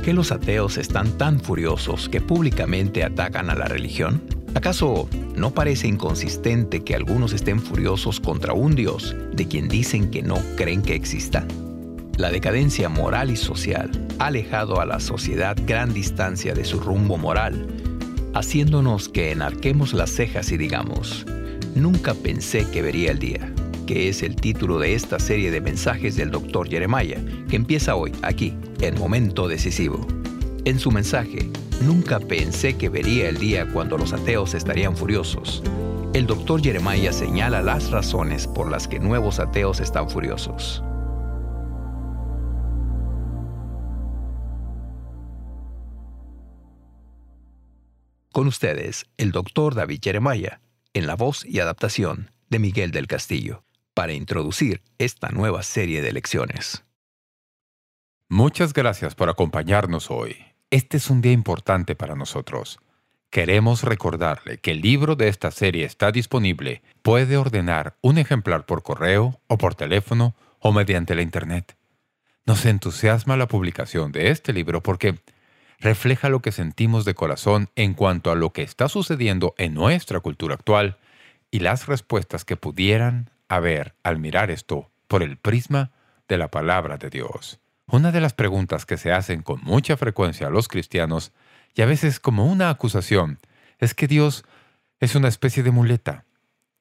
¿Por qué los ateos están tan furiosos que públicamente atacan a la religión? ¿Acaso no parece inconsistente que algunos estén furiosos contra un Dios de quien dicen que no creen que exista? La decadencia moral y social ha alejado a la sociedad gran distancia de su rumbo moral, haciéndonos que enarquemos las cejas y digamos, nunca pensé que vería el día que es el título de esta serie de mensajes del Dr. Jeremiah, que empieza hoy, aquí, en Momento Decisivo. En su mensaje, nunca pensé que vería el día cuando los ateos estarían furiosos. El Dr. Jeremiah señala las razones por las que nuevos ateos están furiosos. Con ustedes, el Dr. David Jeremiah, en la voz y adaptación de Miguel del Castillo para introducir esta nueva serie de lecciones. Muchas gracias por acompañarnos hoy. Este es un día importante para nosotros. Queremos recordarle que el libro de esta serie está disponible. Puede ordenar un ejemplar por correo o por teléfono o mediante la Internet. Nos entusiasma la publicación de este libro porque refleja lo que sentimos de corazón en cuanto a lo que está sucediendo en nuestra cultura actual y las respuestas que pudieran a ver al mirar esto por el prisma de la palabra de Dios. Una de las preguntas que se hacen con mucha frecuencia a los cristianos, y a veces como una acusación, es que Dios es una especie de muleta,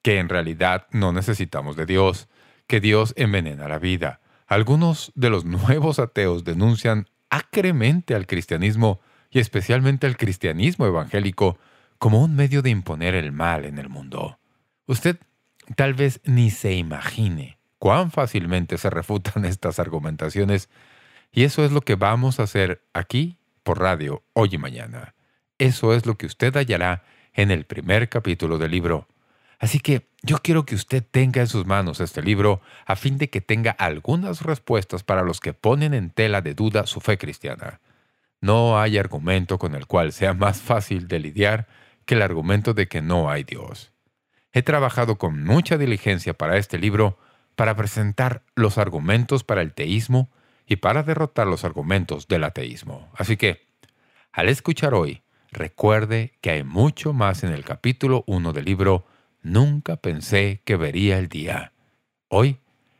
que en realidad no necesitamos de Dios, que Dios envenena la vida. Algunos de los nuevos ateos denuncian acremente al cristianismo y especialmente al cristianismo evangélico como un medio de imponer el mal en el mundo. Usted Tal vez ni se imagine cuán fácilmente se refutan estas argumentaciones y eso es lo que vamos a hacer aquí por radio hoy y mañana. Eso es lo que usted hallará en el primer capítulo del libro. Así que yo quiero que usted tenga en sus manos este libro a fin de que tenga algunas respuestas para los que ponen en tela de duda su fe cristiana. No hay argumento con el cual sea más fácil de lidiar que el argumento de que no hay Dios. He trabajado con mucha diligencia para este libro para presentar los argumentos para el teísmo y para derrotar los argumentos del ateísmo. Así que, al escuchar hoy, recuerde que hay mucho más en el capítulo 1 del libro Nunca pensé que vería el día. Hoy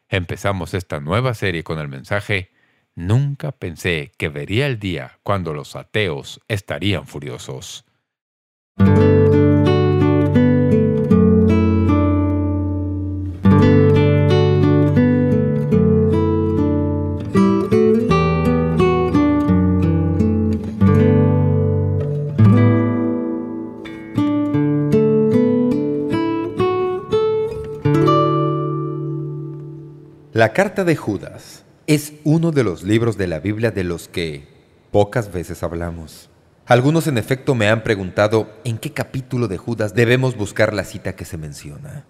empezamos esta nueva serie con el mensaje Nunca pensé que vería el día cuando los ateos estarían furiosos. La carta de Judas es uno de los libros de la Biblia de los que pocas veces hablamos. Algunos en efecto me han preguntado en qué capítulo de Judas debemos buscar la cita que se menciona.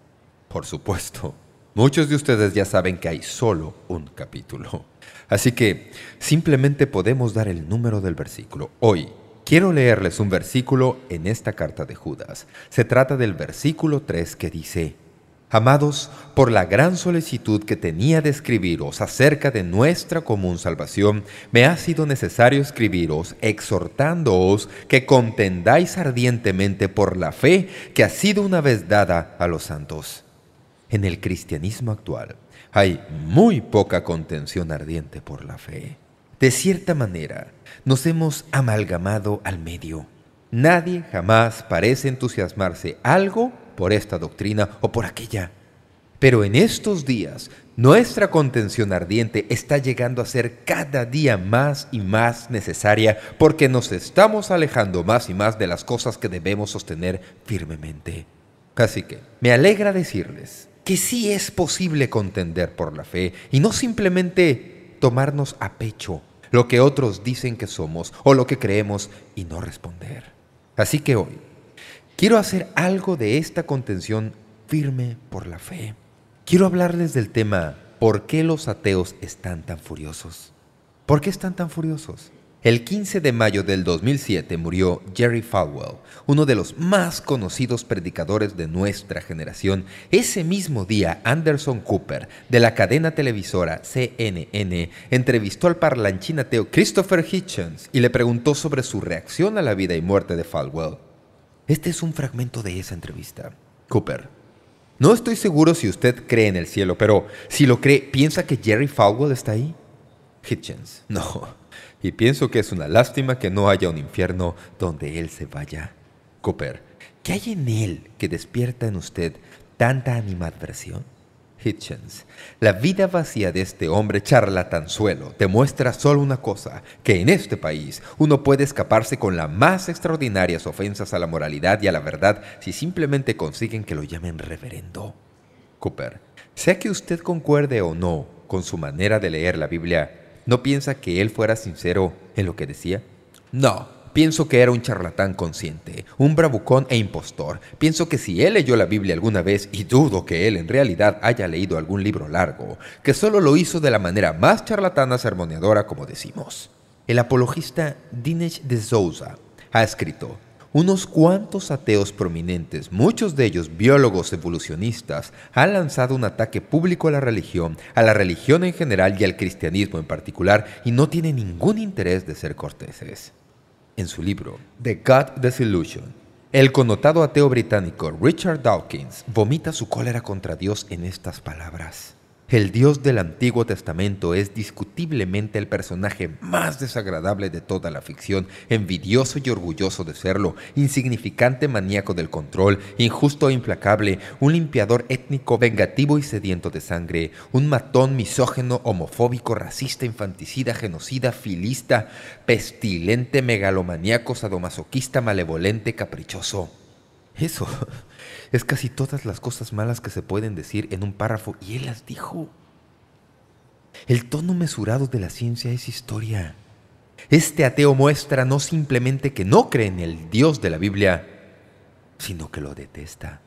Por supuesto, muchos de ustedes ya saben que hay solo un capítulo. Así que simplemente podemos dar el número del versículo. Hoy quiero leerles un versículo en esta carta de Judas. Se trata del versículo 3 que dice Amados, por la gran solicitud que tenía de escribiros acerca de nuestra común salvación, me ha sido necesario escribiros exhortándoos que contendáis ardientemente por la fe que ha sido una vez dada a los santos. En el cristianismo actual hay muy poca contención ardiente por la fe. De cierta manera, nos hemos amalgamado al medio. Nadie jamás parece entusiasmarse algo por esta doctrina o por aquella. Pero en estos días, nuestra contención ardiente está llegando a ser cada día más y más necesaria porque nos estamos alejando más y más de las cosas que debemos sostener firmemente. Así que me alegra decirles que sí es posible contender por la fe y no simplemente tomarnos a pecho lo que otros dicen que somos o lo que creemos y no responder. Así que hoy Quiero hacer algo de esta contención firme por la fe. Quiero hablarles del tema ¿Por qué los ateos están tan furiosos? ¿Por qué están tan furiosos? El 15 de mayo del 2007 murió Jerry Falwell, uno de los más conocidos predicadores de nuestra generación. Ese mismo día, Anderson Cooper, de la cadena televisora CNN, entrevistó al parlanchín ateo Christopher Hitchens y le preguntó sobre su reacción a la vida y muerte de Falwell. Este es un fragmento de esa entrevista. Cooper. No estoy seguro si usted cree en el cielo, pero si lo cree, ¿piensa que Jerry Falwell está ahí? Hitchens. No y pienso que es una lástima que no haya un infierno donde él se vaya. Cooper, ¿qué hay en él que despierta en usted tanta animadversión? Hitchens, la vida vacía de este hombre charlatanzuelo demuestra solo una cosa, que en este país uno puede escaparse con las más extraordinarias ofensas a la moralidad y a la verdad si simplemente consiguen que lo llamen reverendo. Cooper, sea que usted concuerde o no con su manera de leer la Biblia, ¿No piensa que él fuera sincero en lo que decía? No, pienso que era un charlatán consciente, un bravucón e impostor. Pienso que si él leyó la Biblia alguna vez, y dudo que él en realidad haya leído algún libro largo, que solo lo hizo de la manera más charlatana sermoneadora como decimos. El apologista Dinesh de Souza ha escrito unos cuantos ateos prominentes, muchos de ellos biólogos evolucionistas, han lanzado un ataque público a la religión, a la religión en general y al cristianismo en particular, y no tienen ningún interés de ser corteses. En su libro, The God Disillusion, el connotado ateo británico Richard Dawkins vomita su cólera contra Dios en estas palabras. El Dios del Antiguo Testamento es discutiblemente el personaje más desagradable de toda la ficción, envidioso y orgulloso de serlo, insignificante maníaco del control, injusto e implacable, un limpiador étnico vengativo y sediento de sangre, un matón misógeno, homofóbico, racista, infanticida, genocida, filista, pestilente, megalomaníaco, sadomasoquista, malevolente, caprichoso. Eso es casi todas las cosas malas que se pueden decir en un párrafo, y él las dijo. El tono mesurado de la ciencia es historia. Este ateo muestra no simplemente que no cree en el Dios de la Biblia, sino que lo detesta.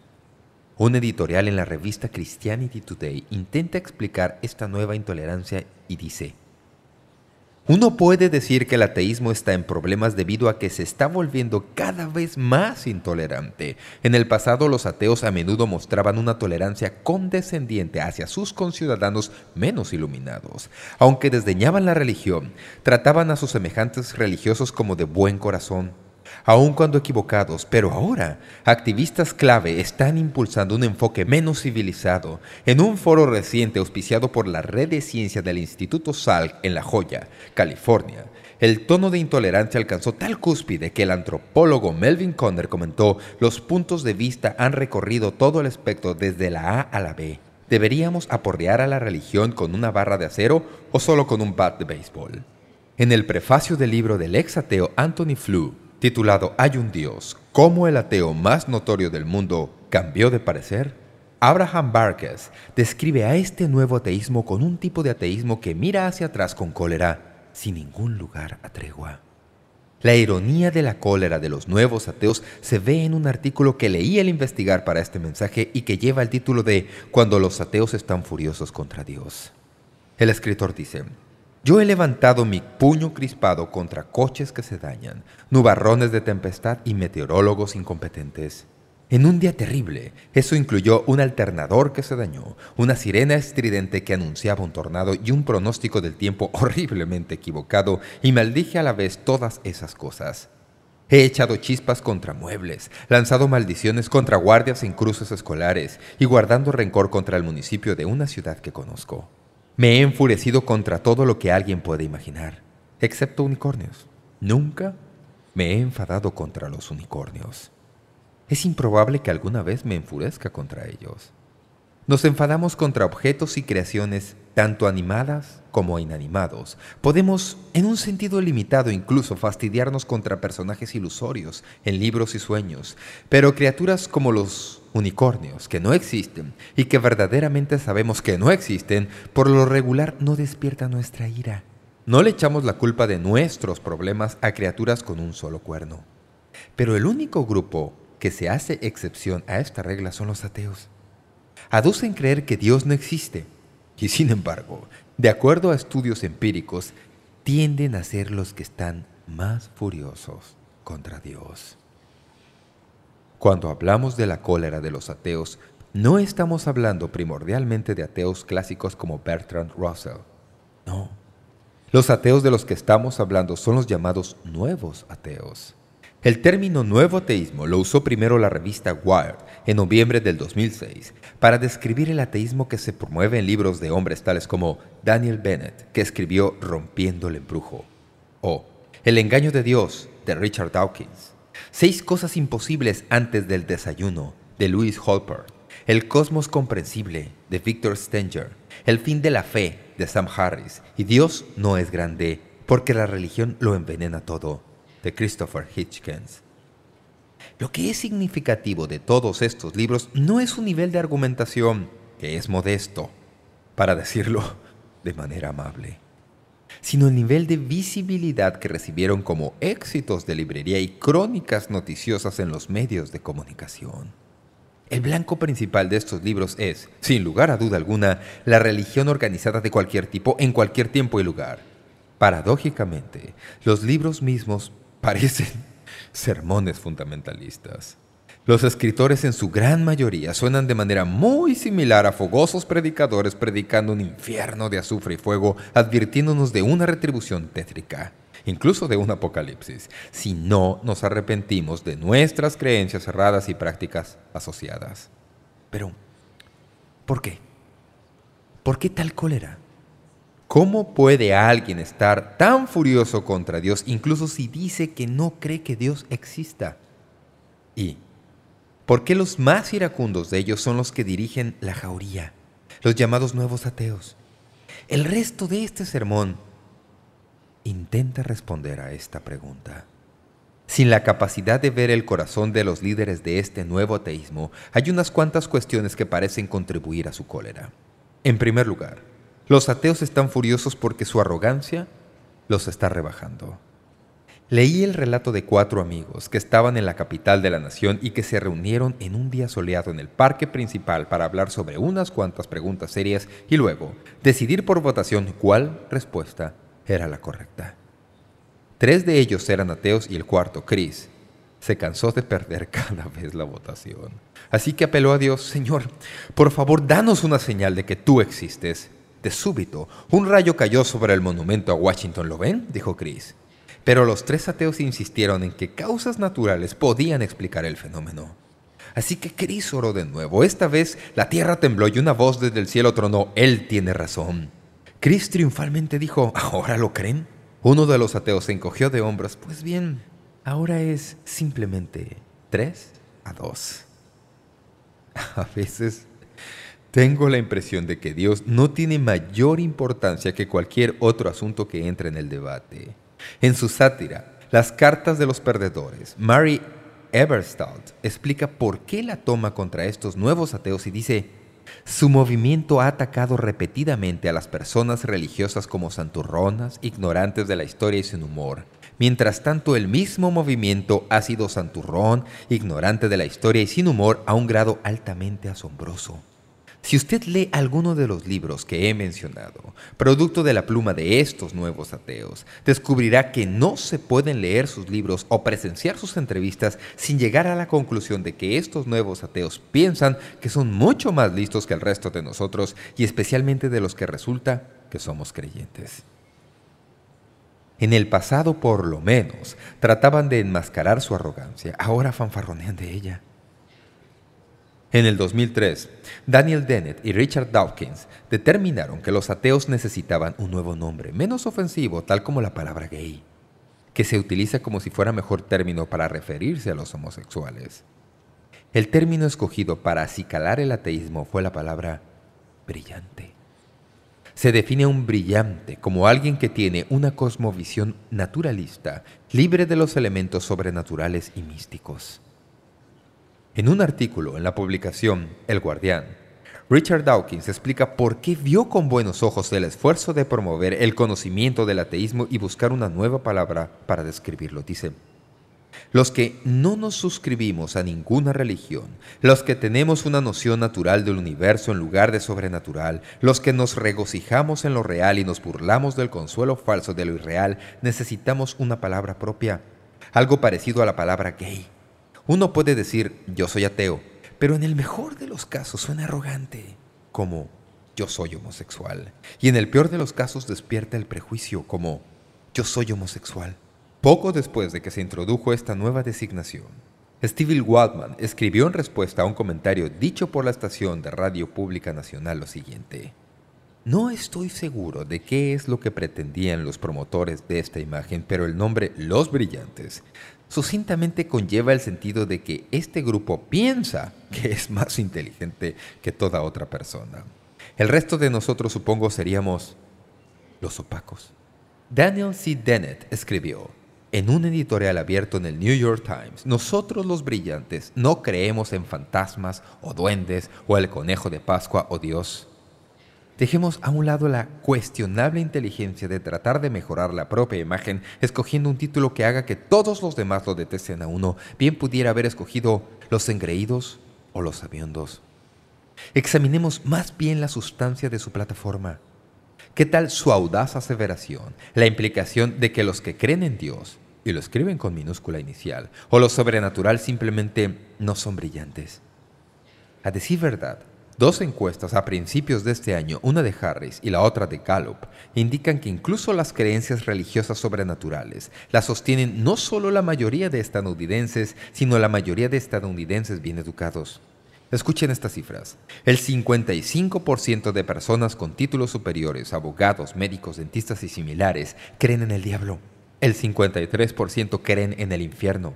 Un editorial en la revista Christianity Today intenta explicar esta nueva intolerancia y dice uno puede decir que el ateísmo está en problemas debido a que se está volviendo cada vez más intolerante. En el pasado los ateos a menudo mostraban una tolerancia condescendiente hacia sus conciudadanos menos iluminados. Aunque desdeñaban la religión, trataban a sus semejantes religiosos como de buen corazón aun cuando equivocados, pero ahora activistas clave están impulsando un enfoque menos civilizado. En un foro reciente auspiciado por la Red de Ciencia del Instituto Salk en La Joya, California, el tono de intolerancia alcanzó tal cúspide que el antropólogo Melvin Conner comentó los puntos de vista han recorrido todo el espectro desde la A a la B. ¿Deberíamos aporrear a la religión con una barra de acero o solo con un bat de béisbol? En el prefacio del libro del ex ateo Anthony Flew, titulado Hay un Dios, ¿cómo el ateo más notorio del mundo cambió de parecer? Abraham Barkes describe a este nuevo ateísmo con un tipo de ateísmo que mira hacia atrás con cólera, sin ningún lugar a tregua. La ironía de la cólera de los nuevos ateos se ve en un artículo que leí al investigar para este mensaje y que lleva el título de «Cuando los ateos están furiosos contra Dios». El escritor dice, yo he levantado mi puño crispado contra coches que se dañan, nubarrones de tempestad y meteorólogos incompetentes. En un día terrible, eso incluyó un alternador que se dañó, una sirena estridente que anunciaba un tornado y un pronóstico del tiempo horriblemente equivocado, y maldije a la vez todas esas cosas. He echado chispas contra muebles, lanzado maldiciones contra guardias en cruces escolares y guardando rencor contra el municipio de una ciudad que conozco. Me he enfurecido contra todo lo que alguien puede imaginar, excepto unicornios. Nunca me he enfadado contra los unicornios. Es improbable que alguna vez me enfurezca contra ellos. Nos enfadamos contra objetos y creaciones tanto animadas como inanimados. Podemos, en un sentido limitado incluso, fastidiarnos contra personajes ilusorios en libros y sueños, pero criaturas como los unicornios, que no existen y que verdaderamente sabemos que no existen, por lo regular no despierta nuestra ira. No le echamos la culpa de nuestros problemas a criaturas con un solo cuerno. Pero el único grupo que se hace excepción a esta regla son los ateos. Aducen creer que Dios no existe, y sin embargo, de acuerdo a estudios empíricos, tienden a ser los que están más furiosos contra Dios. Cuando hablamos de la cólera de los ateos, no estamos hablando primordialmente de ateos clásicos como Bertrand Russell. No. Los ateos de los que estamos hablando son los llamados nuevos ateos. El término nuevo ateísmo lo usó primero la revista Wired en noviembre del 2006 para describir el ateísmo que se promueve en libros de hombres tales como Daniel Bennett, que escribió Rompiendo el embrujo, o El engaño de Dios, de Richard Dawkins, Seis cosas imposibles antes del desayuno, de Louis Holper, El cosmos comprensible, de Victor Stenger, El fin de la fe, de Sam Harris, y Dios no es grande, porque la religión lo envenena todo, de Christopher Hitchens. Lo que es significativo de todos estos libros no es su nivel de argumentación, que es modesto, para decirlo de manera amable, sino el nivel de visibilidad que recibieron como éxitos de librería y crónicas noticiosas en los medios de comunicación. El blanco principal de estos libros es, sin lugar a duda alguna, la religión organizada de cualquier tipo en cualquier tiempo y lugar. Paradójicamente, los libros mismos parecen sermones fundamentalistas. Los escritores en su gran mayoría suenan de manera muy similar a fogosos predicadores predicando un infierno de azufre y fuego, advirtiéndonos de una retribución tétrica, incluso de un apocalipsis, si no nos arrepentimos de nuestras creencias cerradas y prácticas asociadas. Pero, ¿por qué? ¿Por qué tal cólera? ¿Cómo puede alguien estar tan furioso contra Dios, incluso si dice que no cree que Dios exista? ¿Y por qué los más iracundos de ellos son los que dirigen la jauría, los llamados nuevos ateos? El resto de este sermón intenta responder a esta pregunta. Sin la capacidad de ver el corazón de los líderes de este nuevo ateísmo, hay unas cuantas cuestiones que parecen contribuir a su cólera. En primer lugar, los ateos están furiosos porque su arrogancia los está rebajando. Leí el relato de cuatro amigos que estaban en la capital de la nación y que se reunieron en un día soleado en el parque principal para hablar sobre unas cuantas preguntas serias y luego decidir por votación cuál respuesta era la correcta. Tres de ellos eran ateos y el cuarto, Chris, se cansó de perder cada vez la votación. Así que apeló a Dios, Señor, por favor, danos una señal de que tú existes. De súbito, un rayo cayó sobre el monumento a Washington, ¿lo ven? dijo Chris. Pero los tres ateos insistieron en que causas naturales podían explicar el fenómeno. Así que Chris oró de nuevo. Esta vez la tierra tembló y una voz desde el cielo tronó, «Él tiene razón». Chris triunfalmente dijo, «¿Ahora lo creen?» Uno de los ateos se encogió de hombros. «Pues bien, ahora es simplemente tres a dos». A veces tengo la impresión de que Dios no tiene mayor importancia que cualquier otro asunto que entre en el debate. En su sátira, Las cartas de los perdedores, Mary Eberstadt explica por qué la toma contra estos nuevos ateos y dice su movimiento ha atacado repetidamente a las personas religiosas como santurronas, ignorantes de la historia y sin humor. Mientras tanto, el mismo movimiento ha sido santurrón, ignorante de la historia y sin humor a un grado altamente asombroso. Si usted lee alguno de los libros que he mencionado, producto de la pluma de estos nuevos ateos, descubrirá que no se pueden leer sus libros o presenciar sus entrevistas sin llegar a la conclusión de que estos nuevos ateos piensan que son mucho más listos que el resto de nosotros y especialmente de los que resulta que somos creyentes. En el pasado, por lo menos, trataban de enmascarar su arrogancia. Ahora fanfarronean de ella. En el 2003, Daniel Dennett y Richard Dawkins determinaron que los ateos necesitaban un nuevo nombre, menos ofensivo, tal como la palabra gay, que se utiliza como si fuera mejor término para referirse a los homosexuales. El término escogido para acicalar el ateísmo fue la palabra brillante. Se define a un brillante como alguien que tiene una cosmovisión naturalista, libre de los elementos sobrenaturales y místicos. En un artículo en la publicación El Guardián, Richard Dawkins explica por qué vio con buenos ojos el esfuerzo de promover el conocimiento del ateísmo y buscar una nueva palabra para describirlo. Dice, Los que no nos suscribimos a ninguna religión, los que tenemos una noción natural del universo en lugar de sobrenatural, los que nos regocijamos en lo real y nos burlamos del consuelo falso de lo irreal, necesitamos una palabra propia, algo parecido a la palabra gay. Uno puede decir, yo soy ateo, pero en el mejor de los casos suena arrogante, como yo soy homosexual. Y en el peor de los casos despierta el prejuicio, como yo soy homosexual. Poco después de que se introdujo esta nueva designación, Steve Waldman escribió en respuesta a un comentario dicho por la estación de Radio Pública Nacional lo siguiente. No estoy seguro de qué es lo que pretendían los promotores de esta imagen, pero el nombre Los Brillantes sucintamente conlleva el sentido de que este grupo piensa que es más inteligente que toda otra persona. El resto de nosotros supongo seríamos los opacos. Daniel C. Dennett escribió, en un editorial abierto en el New York Times, nosotros los brillantes no creemos en fantasmas o duendes o el conejo de Pascua o Dios. Dejemos a un lado la cuestionable inteligencia de tratar de mejorar la propia imagen escogiendo un título que haga que todos los demás lo detesten a uno. Bien pudiera haber escogido Los engreídos o Los sabiondos. Examinemos más bien la sustancia de su plataforma. ¿Qué tal su audaz aseveración? La implicación de que los que creen en Dios y lo escriben con minúscula inicial, o lo sobrenatural simplemente no son brillantes. A decir verdad, dos encuestas a principios de este año, una de Harris y la otra de Gallup, indican que incluso las creencias religiosas sobrenaturales las sostienen no solo la mayoría de estadounidenses, sino la mayoría de estadounidenses bien educados. Escuchen estas cifras. El 55% de personas con títulos superiores, abogados, médicos, dentistas y similares, creen en el diablo. El 53% creen en el infierno.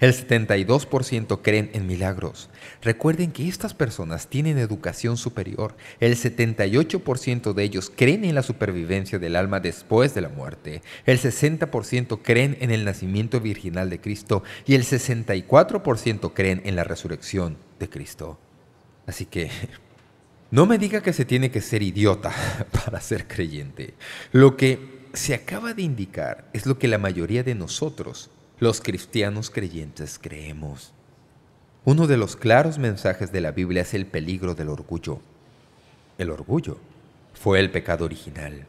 El 72% creen en milagros. Recuerden que estas personas tienen educación superior. El 78% de ellos creen en la supervivencia del alma después de la muerte. El 60% creen en el nacimiento virginal de Cristo. Y el 64% creen en la resurrección de Cristo. Así que no me diga que se tiene que ser idiota para ser creyente. Lo que se acaba de indicar es lo que la mayoría de nosotros, los cristianos creyentes, creemos. Uno de los claros mensajes de la Biblia es el peligro del orgullo. El orgullo fue el pecado original.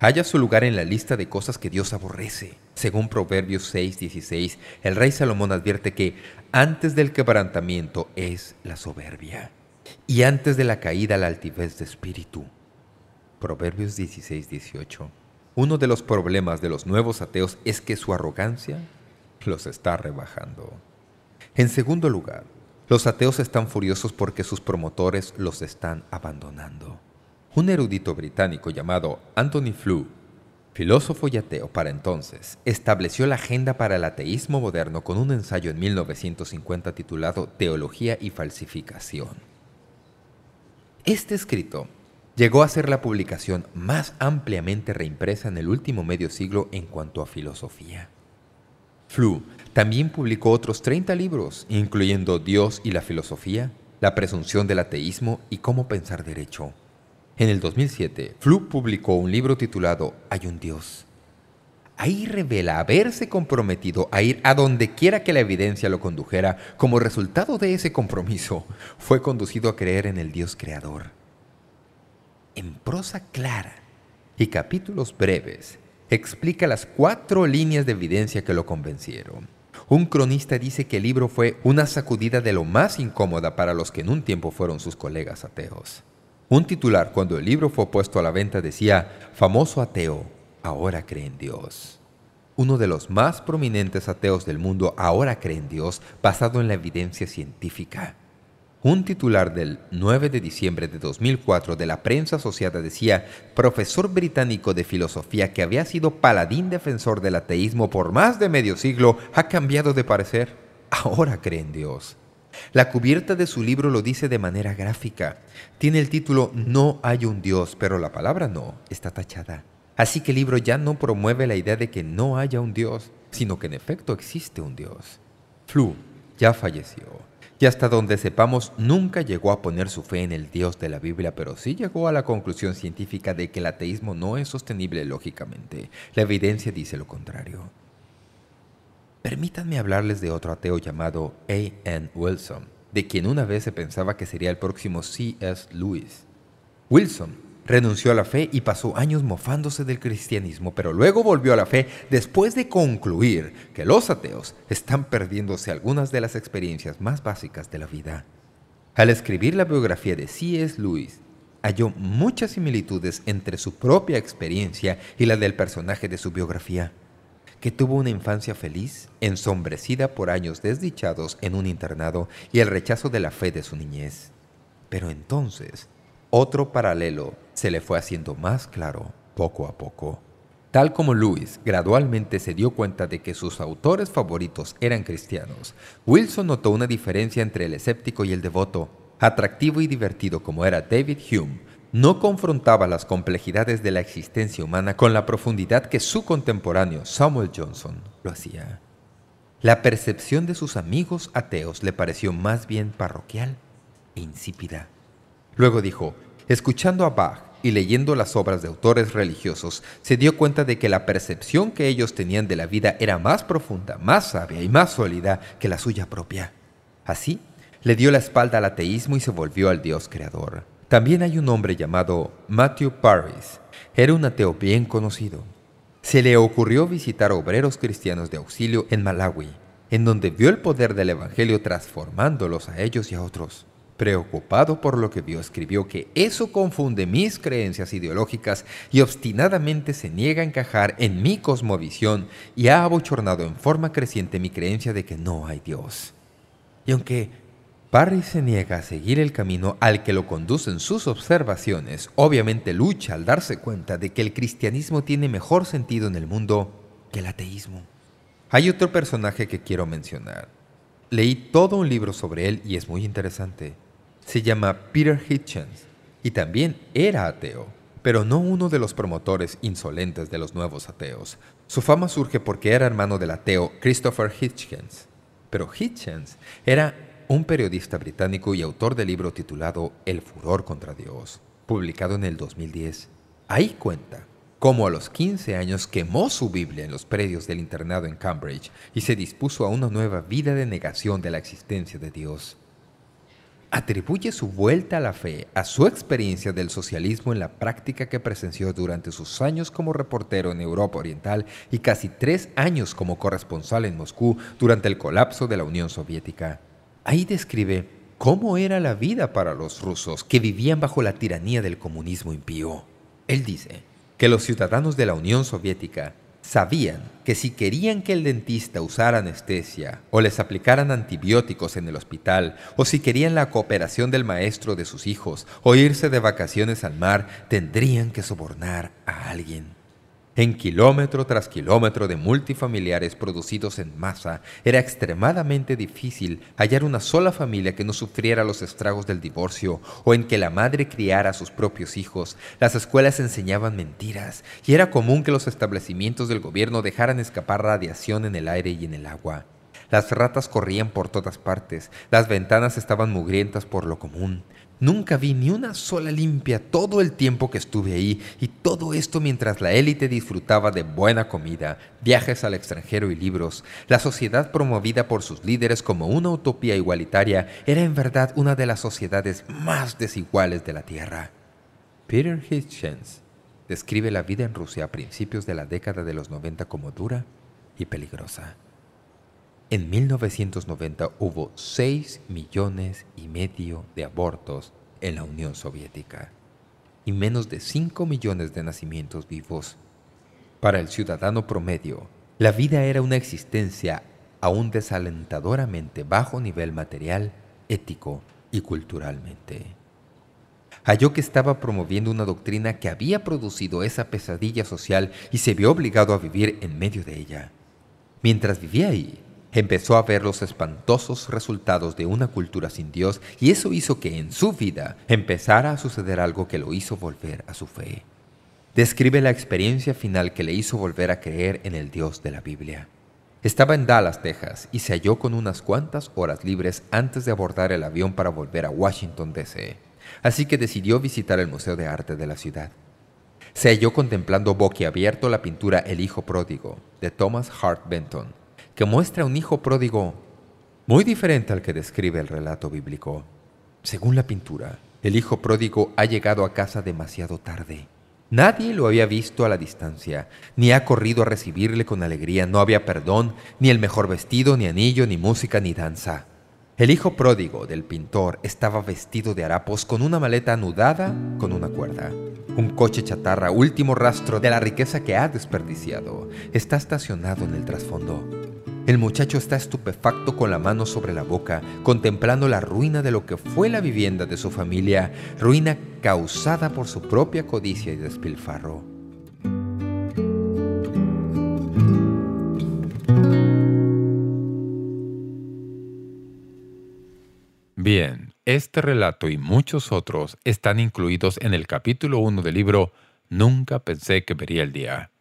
Haya su lugar en la lista de cosas que Dios aborrece. Según Proverbios 6.16, el rey Salomón advierte que antes del quebrantamiento es la soberbia y antes de la caída la altivez de espíritu. Proverbios 16.18 uno de los problemas de los nuevos ateos es que su arrogancia los está rebajando. En segundo lugar, los ateos están furiosos porque sus promotores los están abandonando. Un erudito británico llamado Anthony Flew, filósofo y ateo para entonces, estableció la agenda para el ateísmo moderno con un ensayo en 1950 titulado Teología y Falsificación. Este escrito llegó a ser la publicación más ampliamente reimpresa en el último medio siglo en cuanto a filosofía. Flu también publicó otros 30 libros, incluyendo Dios y la filosofía, la presunción del ateísmo y cómo pensar derecho. En el 2007, Flu publicó un libro titulado Hay un Dios. Ahí revela haberse comprometido a ir a donde quiera que la evidencia lo condujera. Como resultado de ese compromiso, fue conducido a creer en el Dios creador en prosa clara y capítulos breves, explica las cuatro líneas de evidencia que lo convencieron. Un cronista dice que el libro fue una sacudida de lo más incómoda para los que en un tiempo fueron sus colegas ateos. Un titular cuando el libro fue puesto a la venta decía «Famoso ateo, ahora cree en Dios». Uno de los más prominentes ateos del mundo ahora cree en Dios basado en la evidencia científica. Un titular del 9 de diciembre de 2004 de la prensa asociada decía «Profesor británico de filosofía que había sido paladín defensor del ateísmo por más de medio siglo ha cambiado de parecer. Ahora cree en Dios». La cubierta de su libro lo dice de manera gráfica. Tiene el título «No hay un Dios», pero la palabra «no» está tachada. Así que el libro ya no promueve la idea de que no haya un Dios, sino que en efecto existe un Dios. Flu ya falleció y hasta donde sepamos nunca llegó a poner su fe en el Dios de la Biblia, pero sí llegó a la conclusión científica de que el ateísmo no es sostenible lógicamente. La evidencia dice lo contrario. Permítanme hablarles de otro ateo llamado A. N. Wilson, de quien una vez se pensaba que sería el próximo C.S. Lewis. Wilson renunció a la fe y pasó años mofándose del cristianismo, pero luego volvió a la fe después de concluir que los ateos están perdiéndose algunas de las experiencias más básicas de la vida. Al escribir la biografía de C.S. Lewis, halló muchas similitudes entre su propia experiencia y la del personaje de su biografía, que tuvo una infancia feliz, ensombrecida por años desdichados en un internado y el rechazo de la fe de su niñez. Pero entonces, otro paralelo se le fue haciendo más claro poco a poco. Tal como Lewis gradualmente se dio cuenta de que sus autores favoritos eran cristianos, Wilson notó una diferencia entre el escéptico y el devoto, atractivo y divertido como era David Hume, no confrontaba las complejidades de la existencia humana con la profundidad que su contemporáneo Samuel Johnson lo hacía. La percepción de sus amigos ateos le pareció más bien parroquial e insípida. Luego dijo, escuchando a Bach y leyendo las obras de autores religiosos, se dio cuenta de que la percepción que ellos tenían de la vida era más profunda, más sabia y más sólida que la suya propia. Así, le dio la espalda al ateísmo y se volvió al Dios creador. También hay un hombre llamado Matthew Paris. Era un ateo bien conocido. Se le ocurrió visitar obreros cristianos de auxilio en Malawi, en donde vio el poder del Evangelio transformándolos a ellos y a otros. Preocupado por lo que vio, escribió que eso confunde mis creencias ideológicas y obstinadamente se niega a encajar en mi cosmovisión y ha abochornado en forma creciente mi creencia de que no hay Dios. Y aunque Parry se niega a seguir el camino al que lo conducen sus observaciones. Obviamente lucha al darse cuenta de que el cristianismo tiene mejor sentido en el mundo que el ateísmo. Hay otro personaje que quiero mencionar. Leí todo un libro sobre él y es muy interesante. Se llama Peter Hitchens y también era ateo, pero no uno de los promotores insolentes de los nuevos ateos. Su fama surge porque era hermano del ateo Christopher Hitchens. Pero Hitchens era un periodista británico y autor del libro titulado El furor contra Dios, publicado en el 2010. Ahí cuenta cómo a los 15 años quemó su Biblia en los predios del internado en Cambridge y se dispuso a una nueva vida de negación de la existencia de Dios. Atribuye su vuelta a la fe a su experiencia del socialismo en la práctica que presenció durante sus años como reportero en Europa Oriental y casi tres años como corresponsal en Moscú durante el colapso de la Unión Soviética. Ahí describe cómo era la vida para los rusos que vivían bajo la tiranía del comunismo impío. Él dice que los ciudadanos de la Unión Soviética sabían que si querían que el dentista usara anestesia o les aplicaran antibióticos en el hospital o si querían la cooperación del maestro de sus hijos o irse de vacaciones al mar, tendrían que sobornar a alguien. En kilómetro tras kilómetro de multifamiliares producidos en masa, era extremadamente difícil hallar una sola familia que no sufriera los estragos del divorcio o en que la madre criara a sus propios hijos. Las escuelas enseñaban mentiras y era común que los establecimientos del gobierno dejaran escapar radiación en el aire y en el agua. Las ratas corrían por todas partes, las ventanas estaban mugrientas por lo común. Nunca vi ni una sola limpia todo el tiempo que estuve ahí y todo esto mientras la élite disfrutaba de buena comida, viajes al extranjero y libros. La sociedad promovida por sus líderes como una utopía igualitaria era en verdad una de las sociedades más desiguales de la Tierra. Peter Hitchens describe la vida en Rusia a principios de la década de los 90 como dura y peligrosa. En 1990 hubo 6 millones y medio de abortos en la Unión Soviética y menos de 5 millones de nacimientos vivos. Para el ciudadano promedio, la vida era una existencia aún desalentadoramente bajo nivel material, ético y culturalmente. Halló que estaba promoviendo una doctrina que había producido esa pesadilla social y se vio obligado a vivir en medio de ella. Mientras vivía ahí, empezó a ver los espantosos resultados de una cultura sin Dios y eso hizo que en su vida empezara a suceder algo que lo hizo volver a su fe. Describe la experiencia final que le hizo volver a creer en el Dios de la Biblia. Estaba en Dallas, Texas, y se halló con unas cuantas horas libres antes de abordar el avión para volver a Washington, D.C. Así que decidió visitar el Museo de Arte de la ciudad. Se halló contemplando boquiabierto la pintura El Hijo Pródigo, de Thomas Hart Benton, que muestra un hijo pródigo muy diferente al que describe el relato bíblico. Según la pintura, el hijo pródigo ha llegado a casa demasiado tarde. Nadie lo había visto a la distancia, ni ha corrido a recibirle con alegría. No había perdón, ni el mejor vestido, ni anillo, ni música, ni danza. El hijo pródigo del pintor estaba vestido de harapos con una maleta anudada con una cuerda. Un coche chatarra, último rastro de la riqueza que ha desperdiciado, está estacionado en el trasfondo. El muchacho está estupefacto con la mano sobre la boca, contemplando la ruina de lo que fue la vivienda de su familia, ruina causada por su propia codicia y despilfarro. Bien, este relato y muchos otros están incluidos en el capítulo 1 del libro Nunca pensé que vería el día.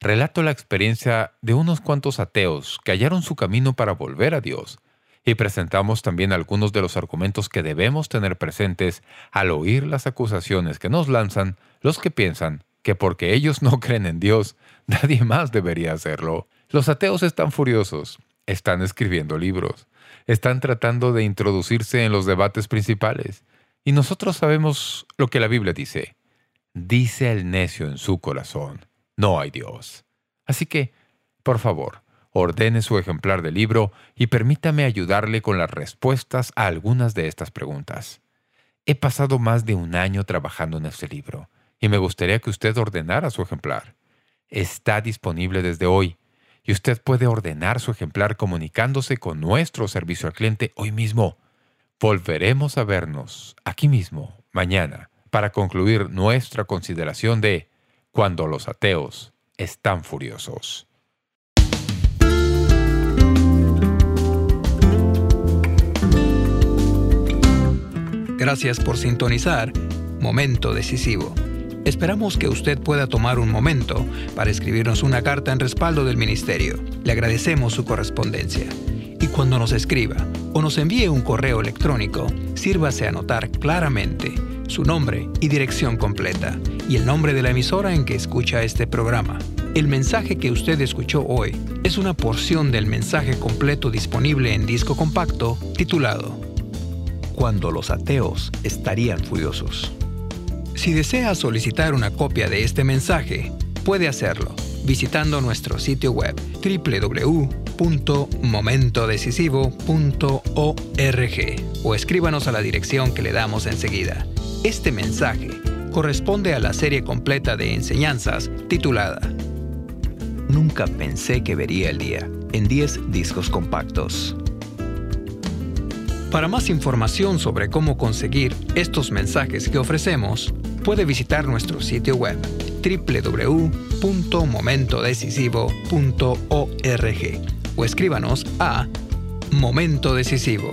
Relato la experiencia de unos cuantos ateos que hallaron su camino para volver a Dios y presentamos también algunos de los argumentos que debemos tener presentes al oír las acusaciones que nos lanzan los que piensan que porque ellos no creen en Dios, nadie más debería hacerlo. Los ateos están furiosos, están escribiendo libros, están tratando de introducirse en los debates principales. Y nosotros sabemos lo que la Biblia dice. Dice el necio en su corazón, no hay Dios. Así que, por favor, ordene su ejemplar de libro y permítame ayudarle con las respuestas a algunas de estas preguntas. He pasado más de un año trabajando en este libro y me gustaría que usted ordenara su ejemplar. Está disponible desde hoy y usted puede ordenar su ejemplar comunicándose con nuestro servicio al cliente hoy mismo. Volveremos a vernos aquí mismo, mañana, para concluir nuestra consideración de Cuando los ateos están furiosos. Gracias por sintonizar Momento Decisivo. Esperamos que usted pueda tomar un momento para escribirnos una carta en respaldo del Ministerio. Le agradecemos su correspondencia. Y cuando nos escriba o nos envíe un correo electrónico, sírvase a anotar claramente su nombre y dirección completa y el nombre de la emisora en que escucha este programa. El mensaje que usted escuchó hoy es una porción del mensaje completo disponible en disco compacto titulado Cuando los ateos estarían furiosos. Si desea solicitar una copia de este mensaje, puede hacerlo visitando nuestro sitio web www.momentodecisivo.org o escríbanos a la dirección que le damos enseguida. Este mensaje corresponde a la serie completa de enseñanzas titulada Nunca pensé que vería el día en 10 discos compactos. Para más información sobre cómo conseguir estos mensajes que ofrecemos, puede visitar nuestro sitio web www.momentodecisivo.org o escríbanos a Momento Decisivo,